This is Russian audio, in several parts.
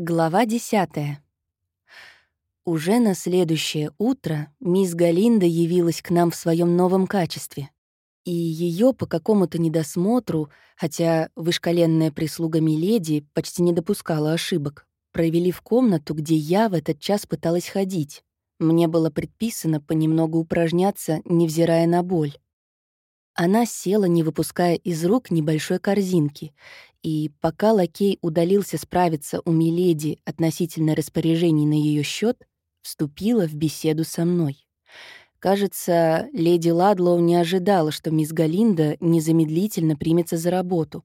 Глава десятая. Уже на следующее утро мисс Галинда явилась к нам в своем новом качестве. И ее по какому-то недосмотру, хотя вышкаленная прислуга Миледи почти не допускала ошибок, провели в комнату, где я в этот час пыталась ходить. Мне было предписано понемногу упражняться, невзирая на боль. Она села, не выпуская из рук небольшой корзинки, и пока лакей удалился справиться у Миледи относительно распоряжений на ее счет, вступила в беседу со мной. Кажется, леди Ладлоу не ожидала, что мисс Галинда незамедлительно примется за работу,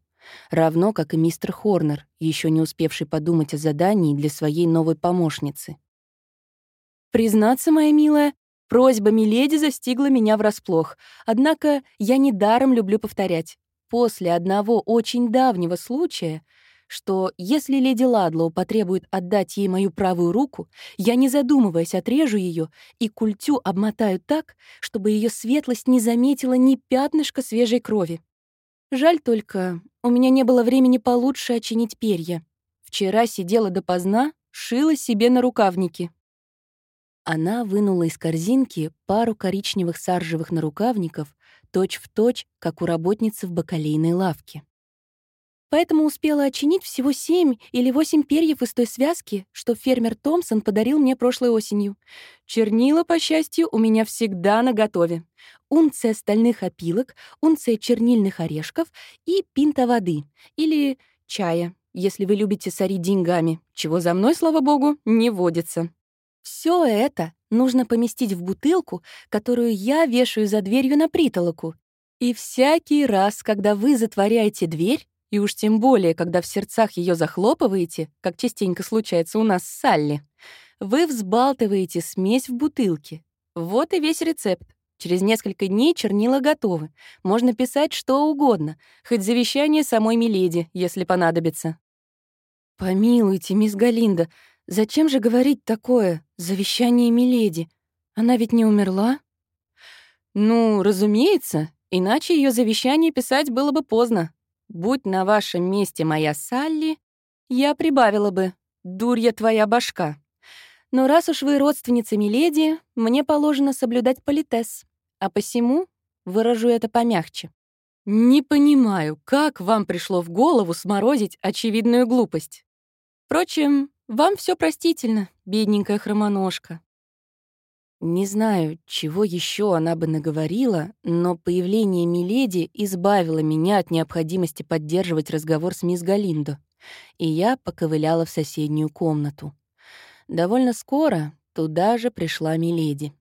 равно как и мистер Хорнер, еще не успевший подумать о задании для своей новой помощницы. «Признаться, моя милая, просьба Миледи застигла меня врасплох, однако я недаром люблю повторять после одного очень давнего случая, что если леди Ладлоу потребует отдать ей мою правую руку, я, не задумываясь, отрежу ее и культю обмотаю так, чтобы ее светлость не заметила ни пятнышка свежей крови. Жаль только, у меня не было времени получше очинить перья. Вчера сидела допоздна, шила себе на рукавники. Она вынула из корзинки пару коричневых саржевых нарукавников, точь-в-точь, как у работницы в бакалейной лавке. Поэтому успела очинить всего семь или восемь перьев из той связки, что фермер Томпсон подарил мне прошлой осенью. Чернила, по счастью, у меня всегда наготове. Унция стальных опилок, унция чернильных орешков и пинта воды. Или чая, если вы любите сорить деньгами, чего за мной, слава богу, не водится. Все это нужно поместить в бутылку, которую я вешаю за дверью на притолоку. И всякий раз, когда вы затворяете дверь, и уж тем более, когда в сердцах ее захлопываете, как частенько случается у нас с Салли, вы взбалтываете смесь в бутылке. Вот и весь рецепт. Через несколько дней чернила готовы. Можно писать что угодно, хоть завещание самой Миледи, если понадобится. «Помилуйте, мисс Галинда, Зачем же говорить такое? Завещание Миледи. Она ведь не умерла? Ну, разумеется, иначе ее завещание писать было бы поздно. Будь на вашем месте моя Салли, я прибавила бы «Дурья твоя башка». Но раз уж вы родственница Миледи, мне положено соблюдать политес, а посему выражу это помягче. Не понимаю, как вам пришло в голову сморозить очевидную глупость. Впрочем, вам все простительно, бедненькая хромоножка. Не знаю, чего еще она бы наговорила, но появление Миледи избавило меня от необходимости поддерживать разговор с мисс Галиндо, и я поковыляла в соседнюю комнату. Довольно скоро туда же пришла Миледи.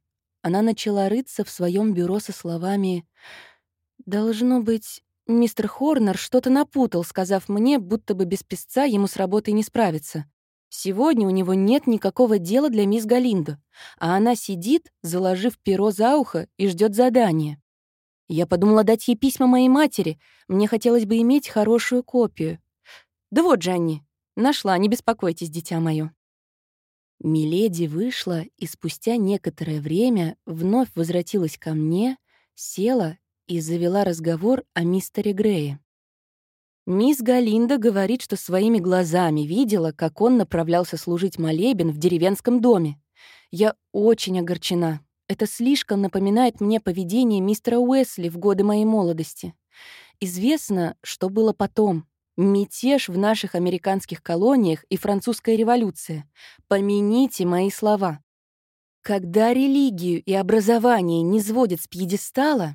Она начала рыться в своем бюро со словами «Должно быть, мистер Хорнер что-то напутал, сказав мне, будто бы без песца ему с работой не справиться. Сегодня у него нет никакого дела для мисс Галинда, а она сидит, заложив перо за ухо и ждет задания. Я подумала дать ей письма моей матери. Мне хотелось бы иметь хорошую копию. Да вот, Джанни, нашла, не беспокойтесь, дитя мое. Миледи вышла и спустя некоторое время вновь возвратилась ко мне, села и завела разговор о мистере Грее. Мисс Галинда говорит, что своими глазами видела, как он направлялся служить молебен в деревенском доме. Я очень огорчена. Это слишком напоминает мне поведение мистера Уэсли в годы моей молодости. Известно, что было потом. Мятеж в наших американских колониях и французская революция. Помяните мои слова. Когда религию и образование не сводят с пьедестала,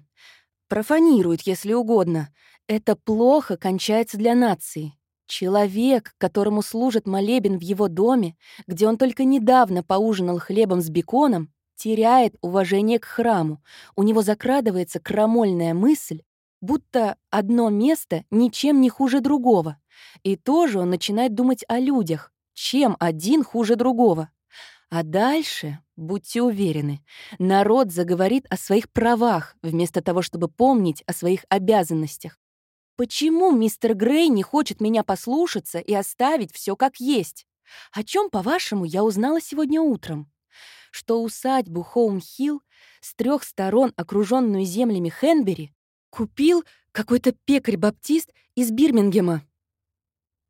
профанируют, если угодно, это плохо кончается для нации. Человек, которому служит молебен в его доме, где он только недавно поужинал хлебом с беконом, теряет уважение к храму. У него закрадывается крамольная мысль, будто одно место ничем не хуже другого. И тоже он начинает думать о людях, чем один хуже другого. А дальше, будьте уверены, народ заговорит о своих правах, вместо того, чтобы помнить о своих обязанностях. Почему мистер Грей не хочет меня послушаться и оставить все как есть? О чем, по-вашему, я узнала сегодня утром? Что усадьбу Хоум-Хилл, с трех сторон окруженную землями Хенбери, купил какой-то пекарь-баптист из Бирмингема.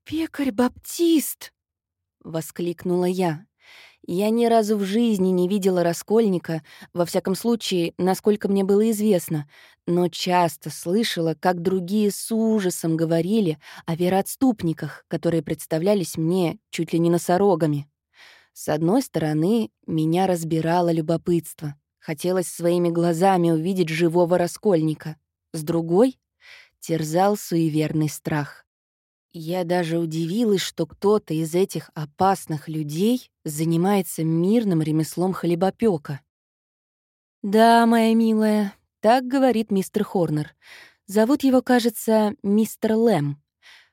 «Пекарь-баптист!» — воскликнула я. Я ни разу в жизни не видела раскольника, во всяком случае, насколько мне было известно, но часто слышала, как другие с ужасом говорили о вероотступниках, которые представлялись мне чуть ли не носорогами. С одной стороны, меня разбирало любопытство. Хотелось своими глазами увидеть живого раскольника. С другой — терзал суеверный страх. Я даже удивилась, что кто-то из этих опасных людей занимается мирным ремеслом хлебопека. «Да, моя милая, так говорит мистер Хорнер. Зовут его, кажется, мистер Лэм.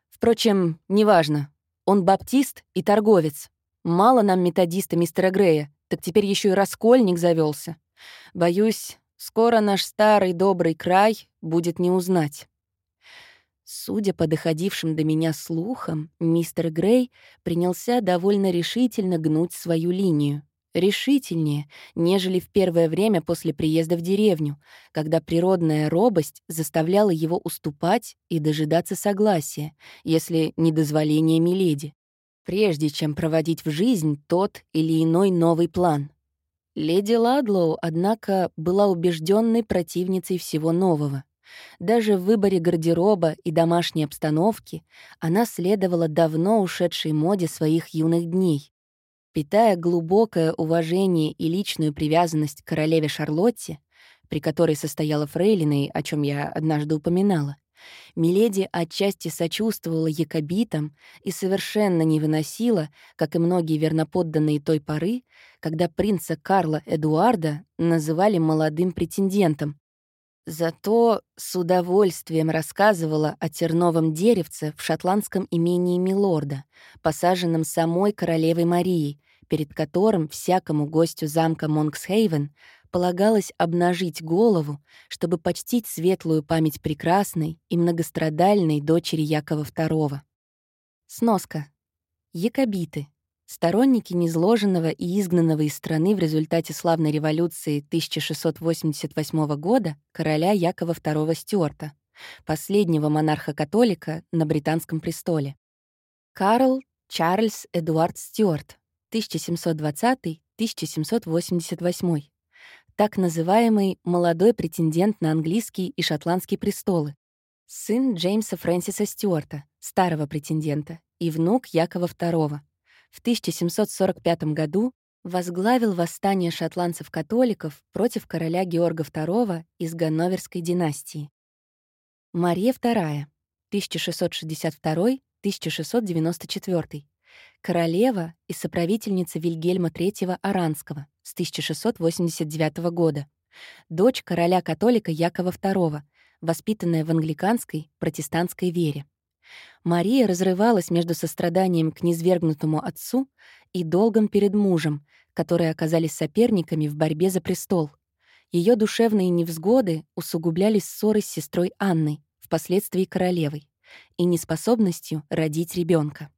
Впрочем, неважно. Он баптист и торговец. Мало нам методиста мистера Грея, так теперь еще и раскольник завелся. Боюсь, скоро наш старый добрый край будет не узнать. Судя по доходившим до меня слухам, мистер Грей принялся довольно решительно гнуть свою линию. Решительнее, нежели в первое время после приезда в деревню, когда природная робость заставляла его уступать и дожидаться согласия, если не дозволения Миледи, прежде чем проводить в жизнь тот или иной новый план. Леди Ладлоу, однако, была убежденной противницей всего нового — даже в выборе гардероба и домашней обстановки она следовала давно ушедшей моде своих юных дней. Питая глубокое уважение и личную привязанность к королеве Шарлотте, при которой состояла Фрейлиной, о чем я однажды упоминала, Миледи отчасти сочувствовала якобитам и совершенно не выносила, как и многие верноподданные той поры, когда принца Карла Эдуарда называли молодым претендентом, Зато с удовольствием рассказывала о терновом деревце в шотландском имении Милорда, посаженном самой королевой Марией, перед которым всякому гостю замка Монксхейвен полагалось обнажить голову, чтобы почтить светлую память прекрасной и многострадальной дочери Якова II. Сноска. Якобиты. Сторонники незложенного и изгнанного из страны в результате славной революции 1688 года короля Якова II Стюарта, последнего монарха-католика на британском престоле. Карл Чарльз Эдуард Стюарт, 1720-1788. Так называемый молодой претендент на английский и шотландский престолы. Сын Джеймса Фрэнсиса Стюарта, старого претендента, и внук Якова II, в 1745 году возглавил восстание шотландцев-католиков против короля Георга II из Ганноверской династии. Мария II, 1662-1694, королева и соправительница Вильгельма III Аранского с 1689 года, дочь короля-католика Якова II, воспитанная в англиканской протестантской вере. Мария разрывалась между состраданием к низвергнутому отцу и долгом перед мужем, которые оказались соперниками в борьбе за престол. Ее душевные невзгоды усугублялись ссорой с сестрой Анной, впоследствии королевой, и неспособностью родить ребенка.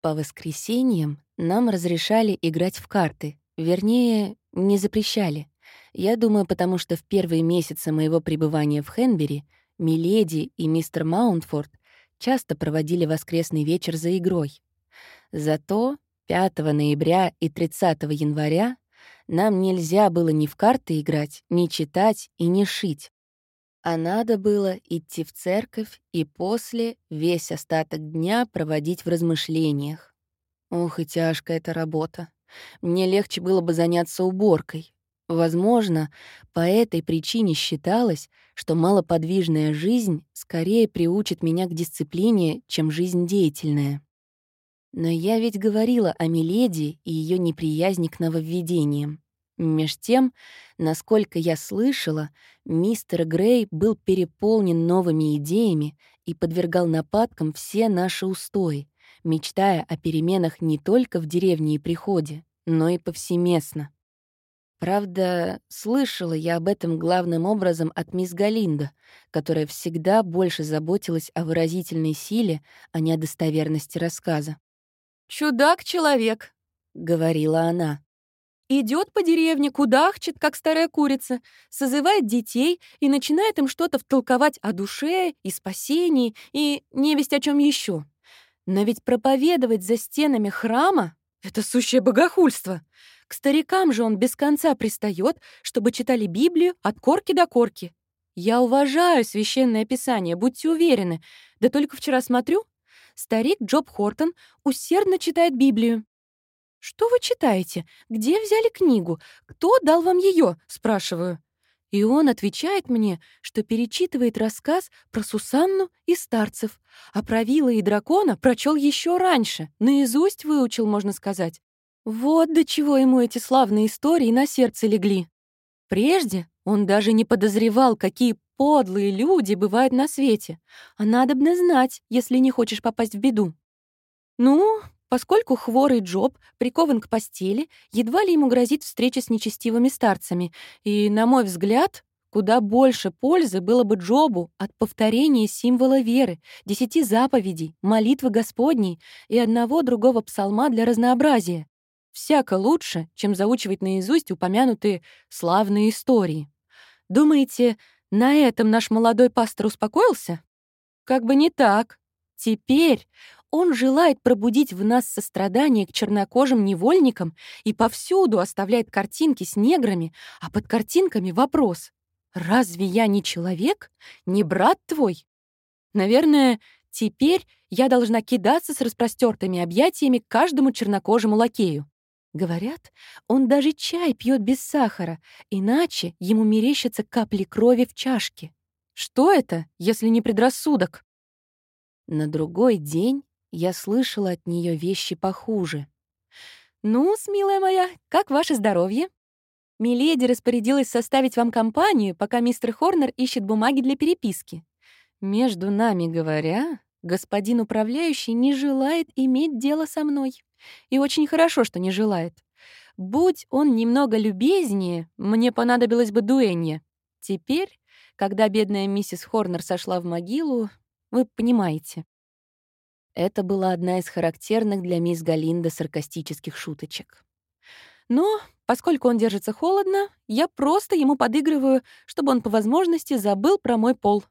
По воскресеньям нам разрешали играть в карты, вернее, не запрещали. Я думаю, потому что в первые месяцы моего пребывания в Хенбери Миледи и мистер Маунтфорд часто проводили воскресный вечер за игрой. Зато 5 ноября и 30 января нам нельзя было ни в карты играть, ни читать и ни шить. А надо было идти в церковь и после весь остаток дня проводить в размышлениях. Ох, и тяжкая эта работа. Мне легче было бы заняться уборкой. Возможно, по этой причине считалось, что малоподвижная жизнь скорее приучит меня к дисциплине, чем жизнь деятельная. Но я ведь говорила о Миледи и ее неприязни к нововведениям. Меж тем, насколько я слышала, мистер Грей был переполнен новыми идеями и подвергал нападкам все наши устои, мечтая о переменах не только в деревне и приходе, но и повсеместно. Правда, слышала я об этом главным образом от мисс Галинда, которая всегда больше заботилась о выразительной силе, а не о достоверности рассказа. «Чудак-человек», — говорила она. Идет по деревне, кудахчет, как старая курица, созывает детей и начинает им что-то втолковать о душе и спасении и невесть о чем еще. Но ведь проповедовать за стенами храма — это сущее богохульство. К старикам же он без конца пристает, чтобы читали Библию от корки до корки. Я уважаю священное писание, будьте уверены. Да только вчера смотрю, старик Джоб Хортон усердно читает Библию. «Что вы читаете? Где взяли книгу? Кто дал вам ее?» — спрашиваю. И он отвечает мне, что перечитывает рассказ про Сусанну и старцев, а про Вилла и дракона прочел еще раньше, наизусть выучил, можно сказать. Вот до чего ему эти славные истории на сердце легли. Прежде он даже не подозревал, какие подлые люди бывают на свете, а надобно знать, если не хочешь попасть в беду. Ну, поскольку хворый Джоб прикован к постели, едва ли ему грозит встреча с нечестивыми старцами, и, на мой взгляд, куда больше пользы было бы Джобу от повторения символа веры, десяти заповедей, молитвы Господней и одного другого псалма для разнообразия. Всяко лучше, чем заучивать наизусть упомянутые славные истории. Думаете, на этом наш молодой пастор успокоился? Как бы не так. Теперь он желает пробудить в нас сострадание к чернокожим невольникам и повсюду оставляет картинки с неграми, а под картинками вопрос «Разве я не человек? Не брат твой?» Наверное, теперь я должна кидаться с распростертыми объятиями к каждому чернокожему лакею. Говорят, он даже чай пьет без сахара, иначе ему мерещатся капли крови в чашке. Что это, если не предрассудок? На другой день я слышала от нее вещи похуже. ну милая моя, как ваше здоровье?» Миледи распорядилась составить вам компанию, пока мистер Хорнер ищет бумаги для переписки. Между нами говоря, господин управляющий не желает иметь дело со мной. И очень хорошо, что не желает. Будь он немного любезнее, мне понадобилось бы дуэнье. Теперь, когда бедная миссис Хорнер сошла в могилу, вы понимаете. Это была одна из характерных для мисс Галинда саркастических шуточек. Но, поскольку он держится холодно, я просто ему подыгрываю, чтобы он по возможности забыл про мой пол.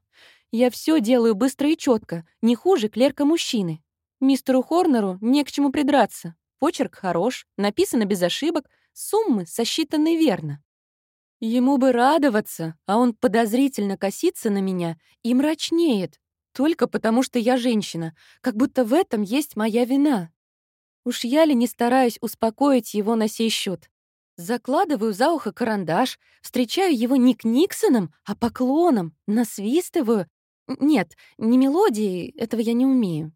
Я все делаю быстро и четко, не хуже клерка мужчины. Мистеру Хорнеру не к чему придраться. Почерк хорош, написано без ошибок, суммы сосчитаны верно. Ему бы радоваться, а он подозрительно косится на меня и мрачнеет, только потому, что я женщина, как будто в этом есть моя вина. Уж я ли не стараюсь успокоить его на сей счет. Закладываю за ухо карандаш, встречаю его не к Никсоном, а поклоном, насвистываю. Нет, не мелодии, этого я не умею.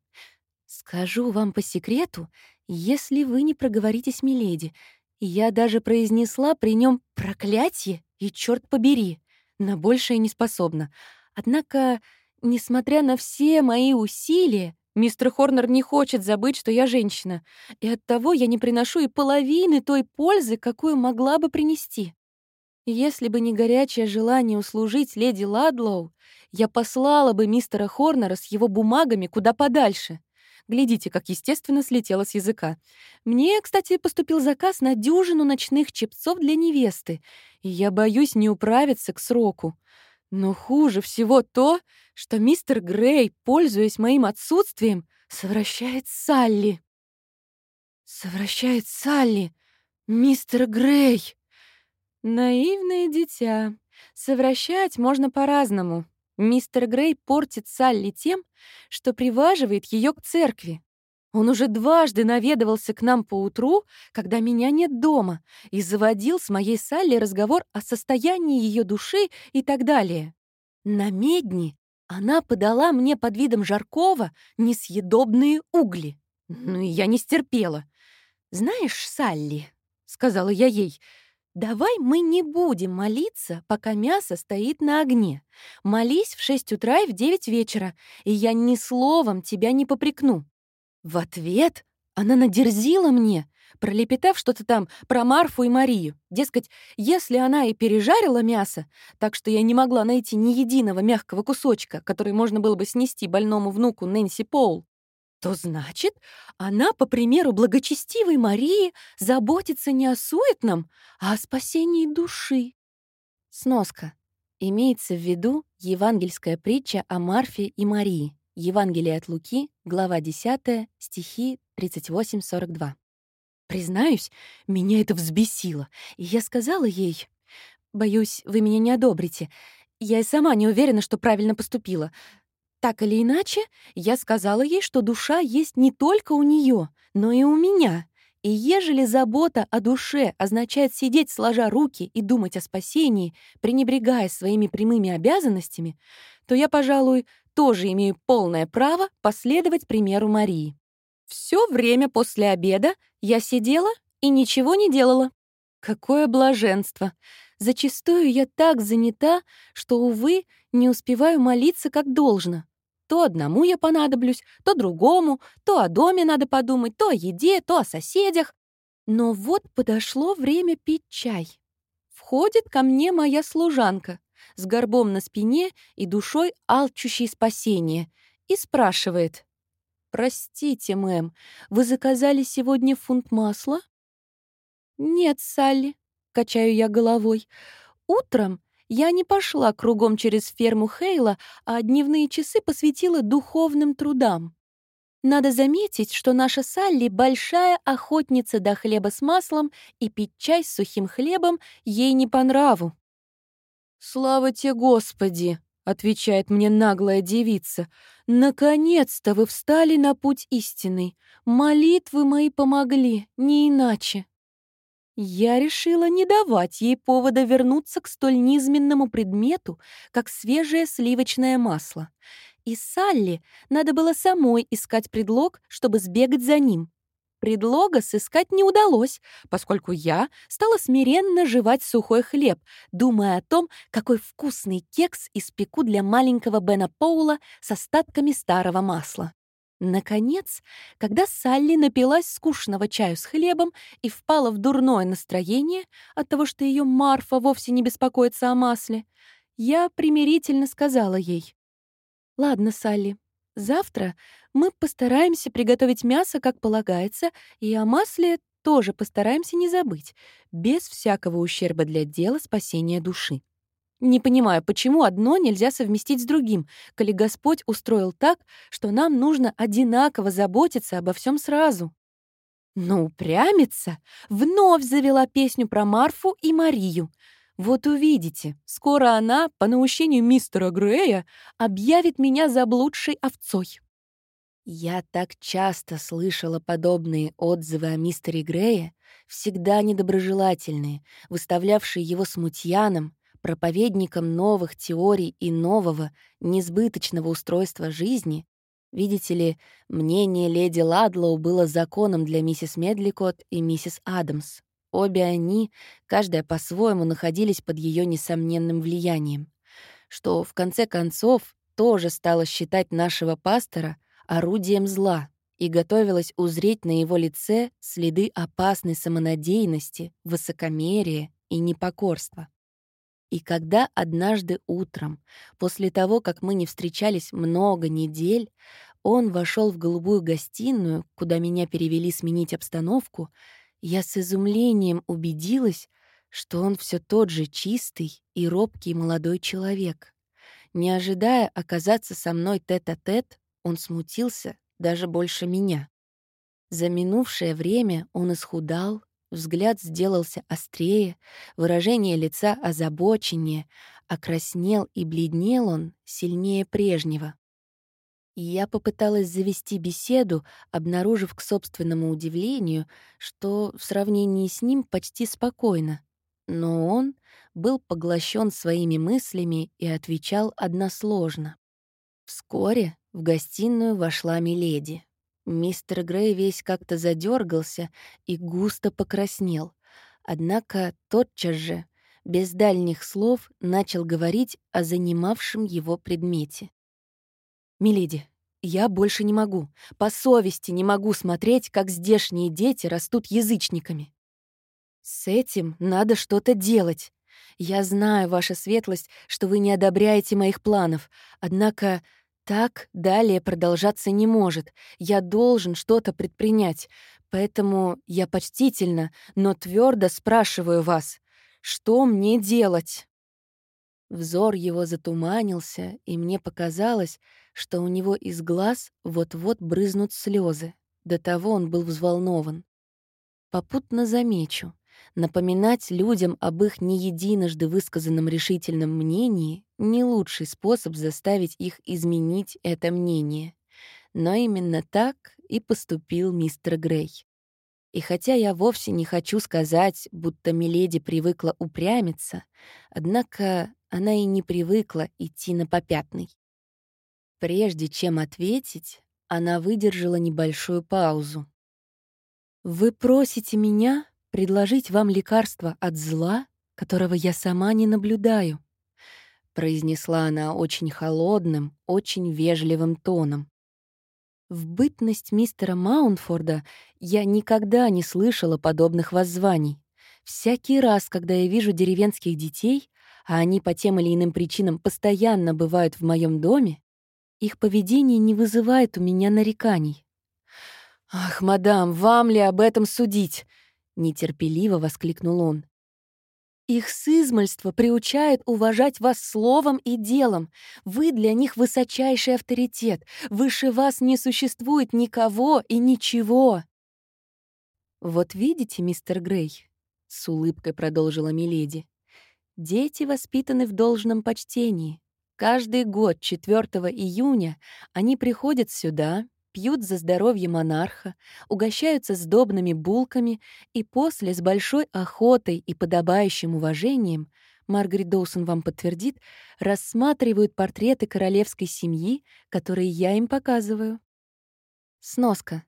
Скажу вам по секрету, если вы не проговоритесь, миледи, я даже произнесла при нем проклятие и черт побери, на большее не способна. Однако Несмотря на все мои усилия, мистер Хорнер не хочет забыть, что я женщина, и оттого я не приношу и половины той пользы, какую могла бы принести. Если бы не горячее желание услужить леди Ладлоу, я послала бы мистера Хорнера с его бумагами куда подальше. Глядите, как естественно слетело с языка. Мне, кстати, поступил заказ на дюжину ночных чепцов для невесты, и я боюсь не управиться к сроку. Но хуже всего то, что мистер Грей, пользуясь моим отсутствием, совращает Салли. Совращает Салли, мистер Грей. Наивное дитя. Совращать можно по-разному. Мистер Грей портит Салли тем, что приваживает ее к церкви. Он уже дважды наведывался к нам по утру, когда меня нет дома, и заводил с моей Салли разговор о состоянии ее души и так далее. На медни она подала мне под видом жаркого несъедобные угли. Ну и я не стерпела. «Знаешь, Салли», — сказала я ей, — «давай мы не будем молиться, пока мясо стоит на огне. Молись в шесть утра и в девять вечера, и я ни словом тебя не попрекну. В ответ она надерзила мне, пролепетав что-то там про Марфу и Марию. Дескать, если она и пережарила мясо, так что я не могла найти ни единого мягкого кусочка, который можно было бы снести больному внуку Нэнси Поул, то значит, она, по примеру благочестивой Марии, заботится не о суетном, а о спасении души. Сноска. Имеется в виду евангельская притча о Марфе и Марии. Евангелие от Луки, глава 10, стихи 38-42. Признаюсь, меня это взбесило, и я сказала ей... Боюсь, вы меня не одобрите. Я и сама не уверена, что правильно поступила. Так или иначе, я сказала ей, что душа есть не только у нее, но и у меня. И ежели забота о душе означает сидеть сложа руки и думать о спасении, пренебрегая своими прямыми обязанностями, то я, пожалуй, тоже имею полное право последовать примеру Марии. Все время после обеда я сидела и ничего не делала. Какое блаженство! Зачастую я так занята, что, увы, не успеваю молиться как должно. То одному я понадоблюсь, то другому, то о доме надо подумать, то о еде, то о соседях. Но вот подошло время пить чай. Входит ко мне моя служанка с горбом на спине и душой алчущей спасения и спрашивает. «Простите, мэм, вы заказали сегодня фунт масла?» «Нет, Салли», — качаю я головой. «Утром я не пошла кругом через ферму Хейла, а дневные часы посвятила духовным трудам. Надо заметить, что наша Салли — большая охотница до хлеба с маслом, и пить чай с сухим хлебом ей не по нраву. «Слава тебе, Господи!» — отвечает мне наглая девица. «Наконец-то вы встали на путь истинный. Молитвы мои помогли, не иначе». Я решила не давать ей повода вернуться к столь низменному предмету, как свежее сливочное масло. И Салли надо было самой искать предлог, чтобы сбегать за ним. Предлога сыскать не удалось, поскольку я стала смиренно жевать сухой хлеб, думая о том, какой вкусный кекс испеку для маленького Бена Поула с остатками старого масла. Наконец, когда Салли напилась скучного чаю с хлебом и впала в дурное настроение от того, что ее Марфа вовсе не беспокоится о масле, я примирительно сказала ей. «Ладно, Салли, завтра мы постараемся приготовить мясо, как полагается, и о масле тоже постараемся не забыть, без всякого ущерба для дела спасения души. Не понимаю, почему одно нельзя совместить с другим, коли Господь устроил так, что нам нужно одинаково заботиться обо всем сразу. Но упрямится вновь завела песню про Марфу и Марию. Вот увидите, скоро она, по наущению мистера Грея, объявит меня заблудшей овцой. Я так часто слышала подобные отзывы о мистере Грее, всегда недоброжелательные, выставлявшие его смутьяном, проповедником новых теорий и нового, несбыточного устройства жизни, видите ли, мнение леди Ладлоу было законом для миссис Медликот и миссис Адамс. Обе они, каждая по-своему, находились под ее несомненным влиянием, что, в конце концов, тоже стало считать нашего пастора орудием зла и готовилась узреть на его лице следы опасной самонадеянности, высокомерия и непокорства. И когда однажды утром, после того, как мы не встречались много недель, он вошел в голубую гостиную, куда меня перевели сменить обстановку, я с изумлением убедилась, что он все тот же чистый и робкий молодой человек. Не ожидая оказаться со мной тет-а-тет, -тет, он смутился даже больше меня. За минувшее время он исхудал, Взгляд сделался острее, выражение лица озабоченнее, окраснел и бледнел он сильнее прежнего. я попыталась завести беседу, обнаружив к собственному удивлению, что в сравнении с ним почти спокойно. Но он был поглощен своими мыслями и отвечал односложно. Вскоре в гостиную вошла Миледи. Мистер Грей весь как-то задергался и густо покраснел. Однако тотчас же, без дальних слов, начал говорить о занимавшем его предмете. «Миледи, я больше не могу, по совести не могу смотреть, как здешние дети растут язычниками. С этим надо что-то делать. Я знаю, ваша светлость, что вы не одобряете моих планов, однако так далее продолжаться не может. Я должен что-то предпринять. Поэтому я почтительно, но твердо спрашиваю вас, что мне делать? Взор его затуманился, и мне показалось, что у него из глаз вот-вот брызнут слезы. До того он был взволнован. Попутно замечу, напоминать людям об их не единожды высказанном решительном мнении — не лучший способ заставить их изменить это мнение. Но именно так и поступил мистер Грей. И хотя я вовсе не хочу сказать, будто Миледи привыкла упрямиться, однако она и не привыкла идти на попятный. Прежде чем ответить, она выдержала небольшую паузу. «Вы просите меня предложить вам лекарство от зла, которого я сама не наблюдаю», произнесла она очень холодным, очень вежливым тоном. В бытность мистера Маунфорда я никогда не слышала подобных воззваний. Всякий раз, когда я вижу деревенских детей, а они по тем или иным причинам постоянно бывают в моем доме, их поведение не вызывает у меня нареканий. «Ах, мадам, вам ли об этом судить?» — нетерпеливо воскликнул он. Их сызмальство приучает уважать вас словом и делом. Вы для них высочайший авторитет. Выше вас не существует никого и ничего. Вот видите, мистер Грей, — с улыбкой продолжила Миледи, — дети воспитаны в должном почтении. Каждый год 4 июня они приходят сюда, пьют за здоровье монарха, угощаются сдобными булками и после с большой охотой и подобающим уважением Маргарет Доусон вам подтвердит, рассматривают портреты королевской семьи, которые я им показываю. Сноска.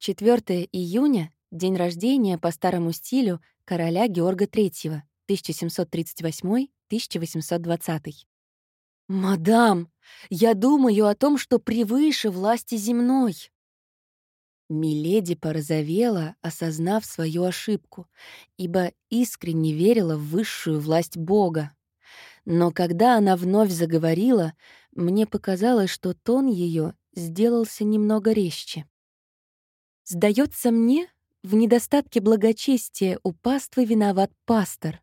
4 июня — день рождения по старому стилю короля Георга III, 1738-1820. «Мадам, я думаю о том, что превыше власти земной». Миледи порозовела, осознав свою ошибку, ибо искренне верила в высшую власть Бога. Но когда она вновь заговорила, мне показалось, что тон ее сделался немного резче. «Сдается мне, в недостатке благочестия у паствы виноват пастор.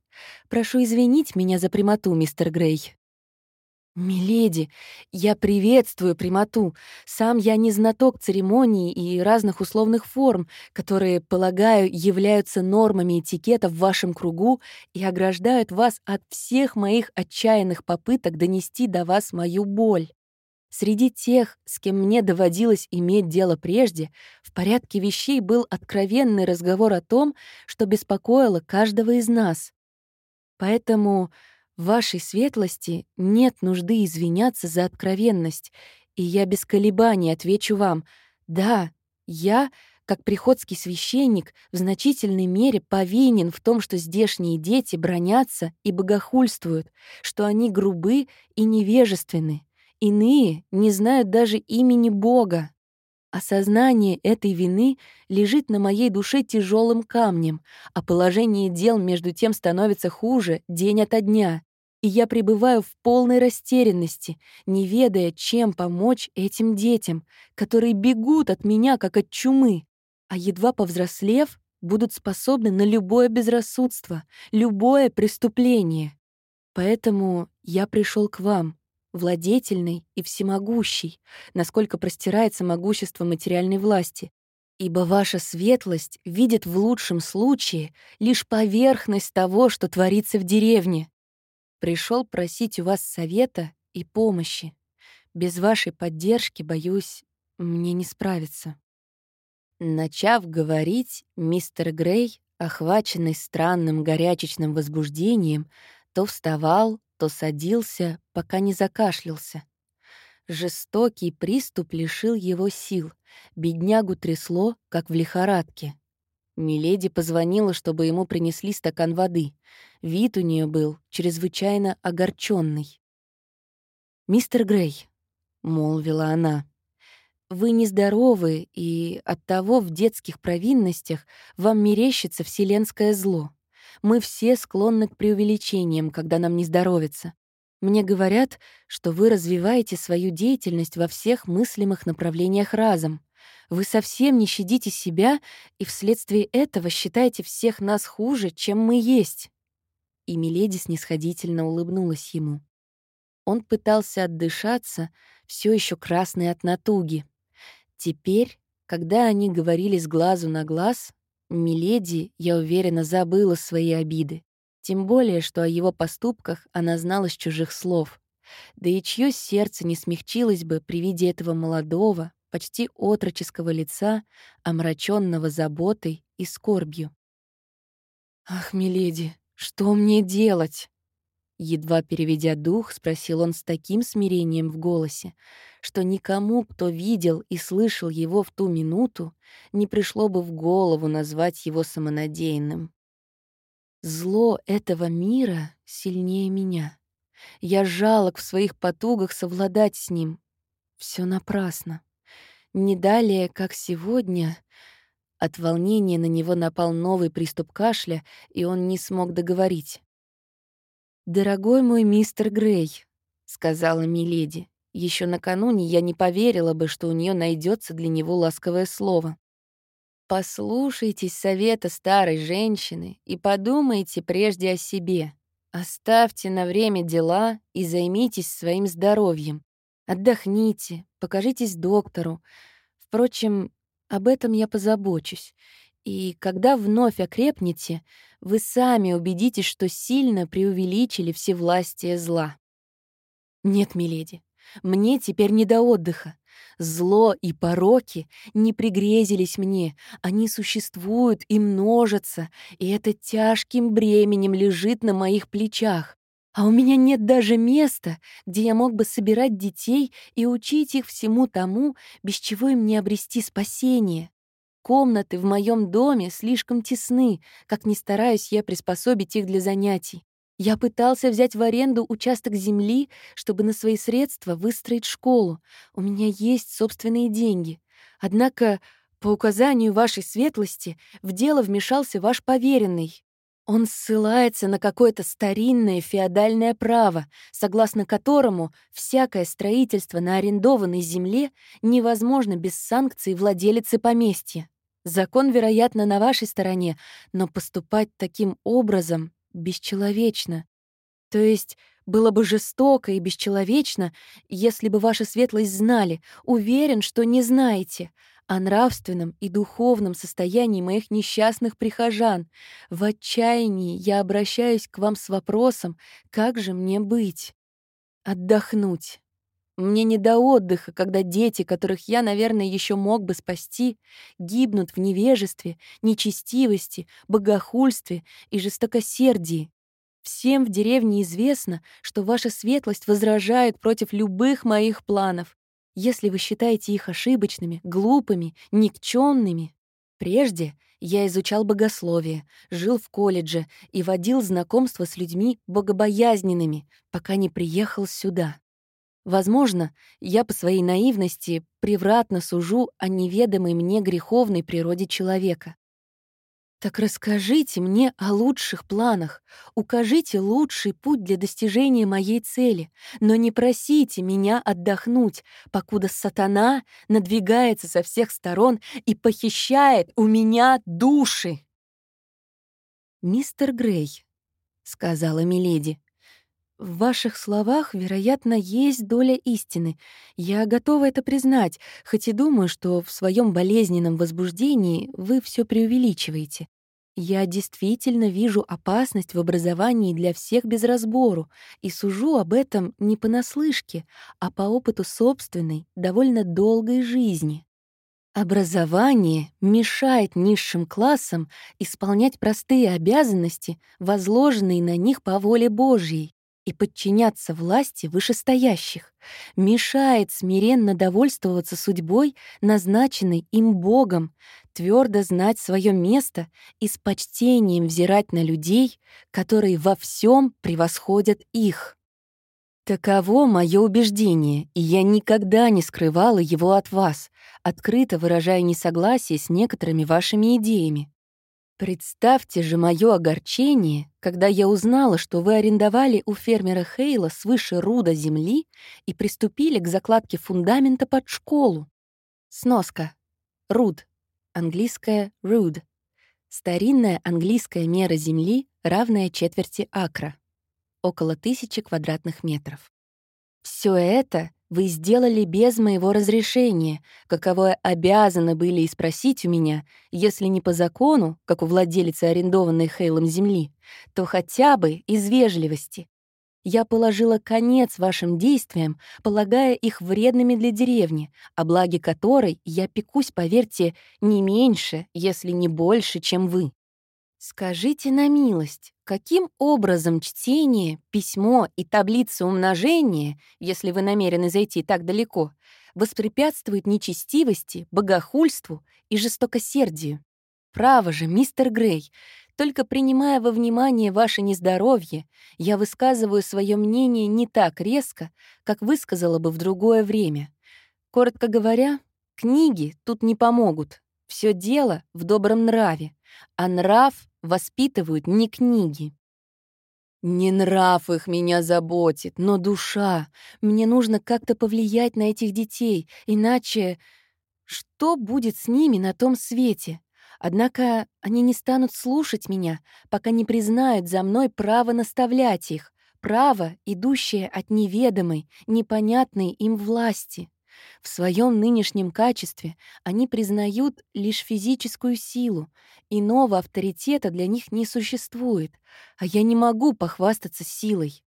Прошу извинить меня за прямоту, мистер Грей». «Миледи, я приветствую прямоту. Сам я не знаток церемоний и разных условных форм, которые, полагаю, являются нормами этикета в вашем кругу и ограждают вас от всех моих отчаянных попыток донести до вас мою боль. Среди тех, с кем мне доводилось иметь дело прежде, в порядке вещей был откровенный разговор о том, что беспокоило каждого из нас. Поэтому вашей светлости нет нужды извиняться за откровенность, и я без колебаний отвечу вам, да, я, как приходский священник, в значительной мере повинен в том, что здешние дети бронятся и богохульствуют, что они грубы и невежественны. Иные не знают даже имени Бога. Осознание этой вины лежит на моей душе тяжелым камнем, а положение дел между тем становится хуже день ото дня и я пребываю в полной растерянности, не ведая, чем помочь этим детям, которые бегут от меня, как от чумы, а едва повзрослев, будут способны на любое безрассудство, любое преступление. Поэтому я пришел к вам, владетельный и всемогущий, насколько простирается могущество материальной власти, ибо ваша светлость видит в лучшем случае лишь поверхность того, что творится в деревне. Пришел просить у вас совета и помощи. Без вашей поддержки, боюсь, мне не справиться». Начав говорить, мистер Грей, охваченный странным горячечным возбуждением, то вставал, то садился, пока не закашлялся. Жестокий приступ лишил его сил. Беднягу трясло, как в лихорадке. Миледи позвонила, чтобы ему принесли стакан воды. Вид у нее был чрезвычайно огорченный. «Мистер Грей», — молвила она, — «вы нездоровы, и оттого в детских провинностях вам мерещится вселенское зло. Мы все склонны к преувеличениям, когда нам не здоровится. Мне говорят, что вы развиваете свою деятельность во всех мыслимых направлениях разом. Вы совсем не щадите себя и вследствие этого считаете всех нас хуже, чем мы есть». И Миледи снисходительно улыбнулась ему. Он пытался отдышаться, все еще красный от натуги. Теперь, когда они говорили с глазу на глаз, Миледи, я уверена, забыла свои обиды. Тем более, что о его поступках она знала с чужих слов. Да и чье сердце не смягчилось бы при виде этого молодого, почти отроческого лица, омраченного заботой и скорбью. «Ах, миледи, что мне делать?» Едва переведя дух, спросил он с таким смирением в голосе, что никому, кто видел и слышал его в ту минуту, не пришло бы в голову назвать его самонадеянным. «Зло этого мира сильнее меня. Я жалок в своих потугах совладать с ним. Все напрасно. Не далее, как сегодня...» От волнения на него напал новый приступ кашля, и он не смог договорить. «Дорогой мой мистер Грей», — сказала Миледи, еще накануне я не поверила бы, что у нее найдется для него ласковое слово. «Послушайтесь совета старой женщины и подумайте прежде о себе. Оставьте на время дела и займитесь своим здоровьем. Отдохните, покажитесь доктору. Впрочем, об этом я позабочусь. И когда вновь окрепнете, вы сами убедитесь, что сильно преувеличили всевластие зла. Нет, миледи, мне теперь не до отдыха. Зло и пороки не пригрезились мне, они существуют и множатся, и это тяжким бременем лежит на моих плечах. А у меня нет даже места, где я мог бы собирать детей и учить их всему тому, без чего им не обрести спасение. Комнаты в моем доме слишком тесны, как ни стараюсь я приспособить их для занятий. Я пытался взять в аренду участок земли, чтобы на свои средства выстроить школу. У меня есть собственные деньги. Однако, по указанию вашей светлости, в дело вмешался ваш поверенный. Он ссылается на какое-то старинное феодальное право, согласно которому всякое строительство на арендованной земле невозможно без санкций владелицы поместья. Закон, вероятно, на вашей стороне, но поступать таким образом бесчеловечно. То есть было бы жестоко и бесчеловечно, если бы ваша светлость знали, уверен, что не знаете, о нравственном и духовном состоянии моих несчастных прихожан. В отчаянии я обращаюсь к вам с вопросом, как же мне быть? Отдохнуть. Мне не до отдыха, когда дети, которых я, наверное, еще мог бы спасти, гибнут в невежестве, нечестивости, богохульстве и жестокосердии. Всем в деревне известно, что ваша светлость возражает против любых моих планов, если вы считаете их ошибочными, глупыми, никчемными. Прежде я изучал богословие, жил в колледже и водил знакомства с людьми богобоязненными, пока не приехал сюда. Возможно, я по своей наивности превратно сужу о неведомой мне греховной природе человека. Так расскажите мне о лучших планах, укажите лучший путь для достижения моей цели, но не просите меня отдохнуть, покуда сатана надвигается со всех сторон и похищает у меня души. «Мистер Грей», — сказала Миледи, в ваших словах, вероятно, есть доля истины. Я готова это признать, хоть и думаю, что в своем болезненном возбуждении вы все преувеличиваете. Я действительно вижу опасность в образовании для всех без разбору и сужу об этом не понаслышке, а по опыту собственной, довольно долгой жизни. Образование мешает низшим классам исполнять простые обязанности, возложенные на них по воле Божьей и подчиняться власти вышестоящих, мешает смиренно довольствоваться судьбой, назначенной им Богом, твердо знать свое место и с почтением взирать на людей, которые во всем превосходят их. Таково мое убеждение, и я никогда не скрывала его от вас, открыто выражая несогласие с некоторыми вашими идеями. Представьте же мое огорчение, когда я узнала, что вы арендовали у фермера Хейла свыше руда земли и приступили к закладке фундамента под школу. Сноска. Руд. Английское «rude». Старинная английская мера земли, равная четверти акра. Около тысячи квадратных метров. Все это вы сделали без моего разрешения, каковое обязаны были и спросить у меня, если не по закону, как у владелицы арендованной Хейлом земли, то хотя бы из вежливости. Я положила конец вашим действиям, полагая их вредными для деревни, о благе которой я пекусь, поверьте, не меньше, если не больше, чем вы. Скажите на милость, каким образом чтение, письмо и таблица умножения, если вы намерены зайти так далеко, воспрепятствует нечестивости, богохульству и жестокосердию? Право же, мистер Грей, только принимая во внимание ваше нездоровье, я высказываю свое мнение не так резко, как высказала бы в другое время. Коротко говоря, книги тут не помогут. Все дело в добром нраве, а нрав воспитывают не книги. Не нрав их меня заботит, но душа. Мне нужно как-то повлиять на этих детей, иначе что будет с ними на том свете? Однако они не станут слушать меня, пока не признают за мной право наставлять их, право, идущее от неведомой, непонятной им власти. В своем нынешнем качестве они признают лишь физическую силу, иного авторитета для них не существует, а я не могу похвастаться силой.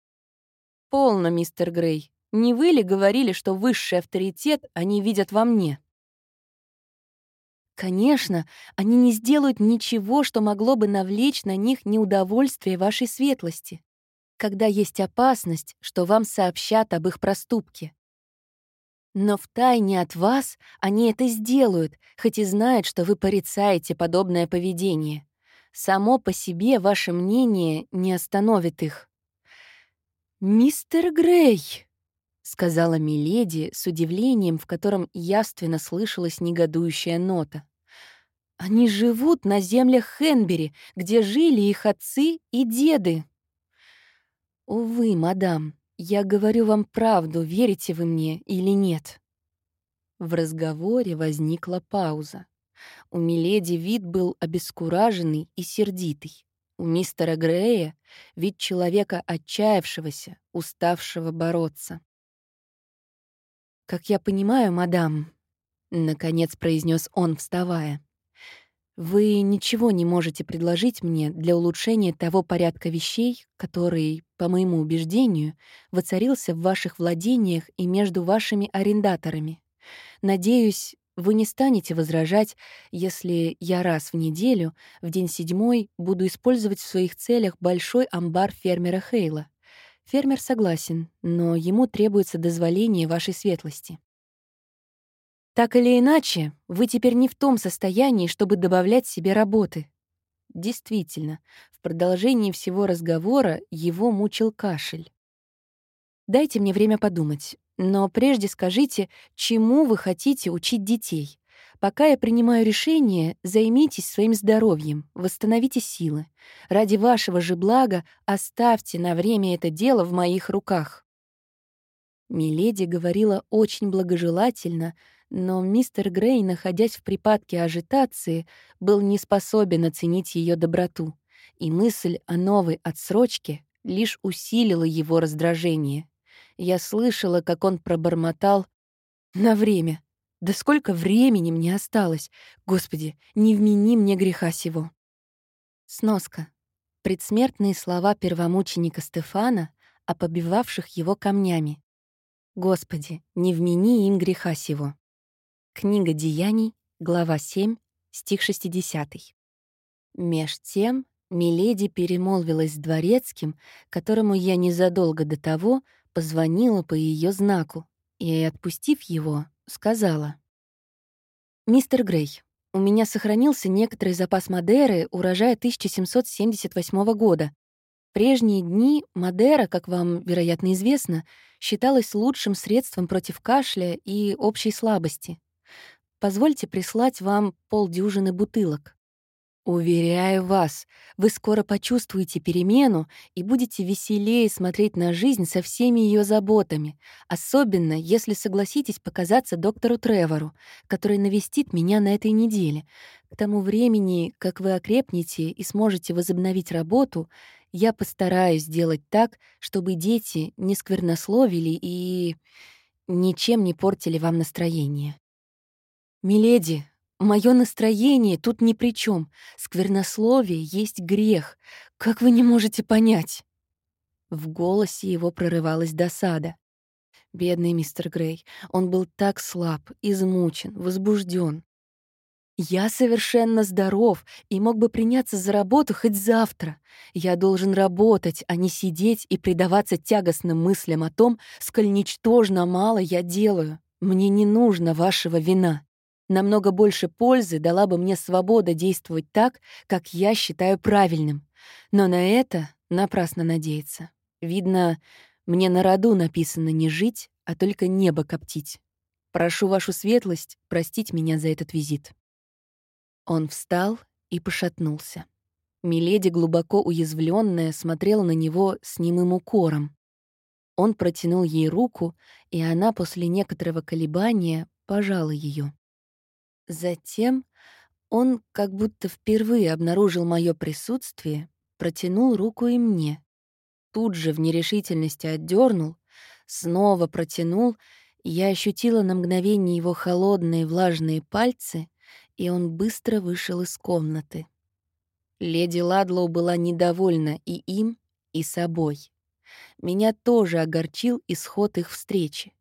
Полно, мистер Грей. Не вы ли говорили, что высший авторитет они видят во мне? Конечно, они не сделают ничего, что могло бы навлечь на них неудовольствие вашей светлости, когда есть опасность, что вам сообщат об их проступке. Но втайне от вас они это сделают, хоть и знают, что вы порицаете подобное поведение. Само по себе ваше мнение не остановит их. «Мистер Грей», — сказала Миледи с удивлением, в котором явственно слышалась негодующая нота. «Они живут на землях Хенбери, где жили их отцы и деды». «Увы, мадам, я говорю вам правду, верите вы мне или нет?» В разговоре возникла пауза. У Миледи вид был обескураженный и сердитый. У мистера Грея — вид человека отчаявшегося, уставшего бороться. «Как я понимаю, мадам», — наконец произнес он, вставая, вы ничего не можете предложить мне для улучшения того порядка вещей, который, по моему убеждению, воцарился в ваших владениях и между вашими арендаторами. Надеюсь, вы не станете возражать, если я раз в неделю, в день седьмой, буду использовать в своих целях большой амбар фермера Хейла. Фермер согласен, но ему требуется дозволение вашей светлости. Так или иначе, вы теперь не в том состоянии, чтобы добавлять себе работы. Действительно, в продолжении всего разговора его мучил кашель. Дайте мне время подумать, но прежде скажите, чему вы хотите учить детей. Пока я принимаю решение, займитесь своим здоровьем, восстановите силы. Ради вашего же блага оставьте на время это дело в моих руках. Миледи говорила очень благожелательно, но мистер Грей, находясь в припадке ажитации, был не способен оценить ее доброту, и мысль о новой отсрочке лишь усилила его раздражение. Я слышала, как он пробормотал «На время! Да сколько времени мне осталось! Господи, не вмени мне греха сего!» Сноска. Предсмертные слова первомученика Стефана о побивавших его камнями. «Господи, не вмени им греха сего!» Книга Деяний, глава 7, стих 60. Меж тем Миледи перемолвилась с дворецким, которому я незадолго до того позвонила по ее знаку, и, отпустив его, сказала. «Мистер Грей, у меня сохранился некоторый запас Мадеры урожая 1778 года. В прежние дни Мадера, как вам, вероятно, известно, считалась лучшим средством против кашля и общей слабости. Позвольте прислать вам полдюжины бутылок. Уверяю вас, вы скоро почувствуете перемену и будете веселее смотреть на жизнь со всеми ее заботами, особенно если согласитесь показаться доктору Тревору, который навестит меня на этой неделе. К тому времени, как вы окрепнете и сможете возобновить работу, я постараюсь сделать так, чтобы дети не сквернословили и ничем не портили вам настроение. Миледи, мое настроение тут ни при чем. Сквернословие есть грех. Как вы не можете понять? В голосе его прорывалась досада. Бедный мистер Грей. Он был так слаб, измучен, возбужден. Я совершенно здоров и мог бы приняться за работу хоть завтра. Я должен работать, а не сидеть и предаваться тягостным мыслям о том, сколь ничтожно мало я делаю. Мне не нужно вашего вина. Намного больше пользы дала бы мне свобода действовать так, как я считаю правильным. Но на это напрасно надеяться. Видно, мне на роду написано не жить, а только небо коптить. Прошу вашу светлость простить меня за этот визит. Он встал и пошатнулся. Миледи, глубоко уязвленная, смотрела на него с немым укором. Он протянул ей руку, и она после некоторого колебания пожала ее. Затем он, как будто впервые обнаружил мое присутствие, протянул руку и мне. Тут же в нерешительности отдернул, снова протянул, я ощутила на мгновение его холодные влажные пальцы и он быстро вышел из комнаты. Леди Ладлоу была недовольна и им, и собой. Меня тоже огорчил исход их встречи.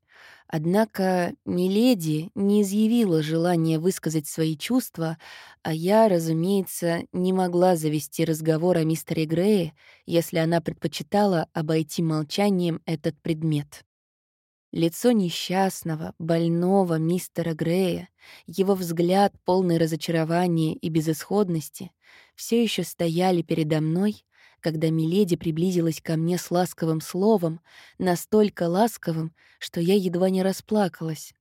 Однако Миледи не изъявила желания высказать свои чувства, а я, разумеется, не могла завести разговор о мистере Грее, если она предпочитала обойти молчанием этот предмет. Лицо несчастного, больного мистера Грея, его взгляд, полный разочарования и безысходности, все еще стояли передо мной, когда Миледи приблизилась ко мне с ласковым словом, настолько ласковым, что я едва не расплакалась.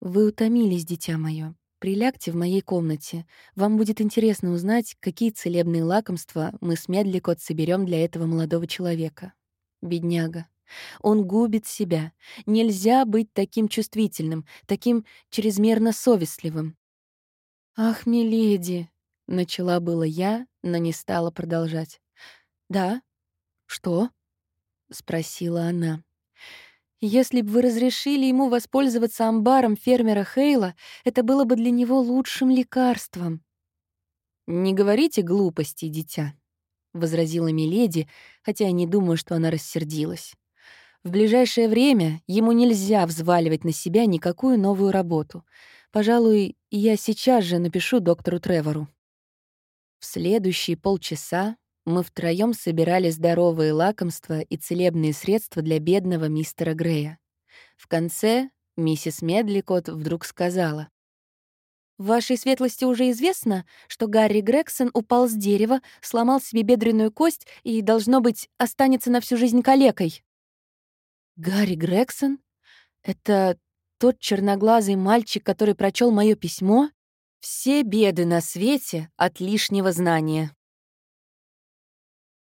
«Вы утомились, дитя мое. Прилягте в моей комнате. Вам будет интересно узнать, какие целебные лакомства мы с Медликот соберем для этого молодого человека. Бедняга. Он губит себя. Нельзя быть таким чувствительным, таким чрезмерно совестливым. «Ах, миледи!» — начала было я, но не стала продолжать. «Да? Что?» — спросила она. «Если бы вы разрешили ему воспользоваться амбаром фермера Хейла, это было бы для него лучшим лекарством». «Не говорите глупости, дитя», — возразила Миледи, хотя я не думаю, что она рассердилась. В ближайшее время ему нельзя взваливать на себя никакую новую работу. Пожалуй, я сейчас же напишу доктору Тревору. В следующие полчаса мы втроем собирали здоровые лакомства и целебные средства для бедного мистера Грея. В конце миссис Медликот вдруг сказала. «Вашей светлости уже известно, что Гарри Грегсон упал с дерева, сломал себе бедренную кость и, должно быть, останется на всю жизнь калекой». Гарри Грегсон? Это тот черноглазый мальчик, который прочел мое письмо? Все беды на свете от лишнего знания.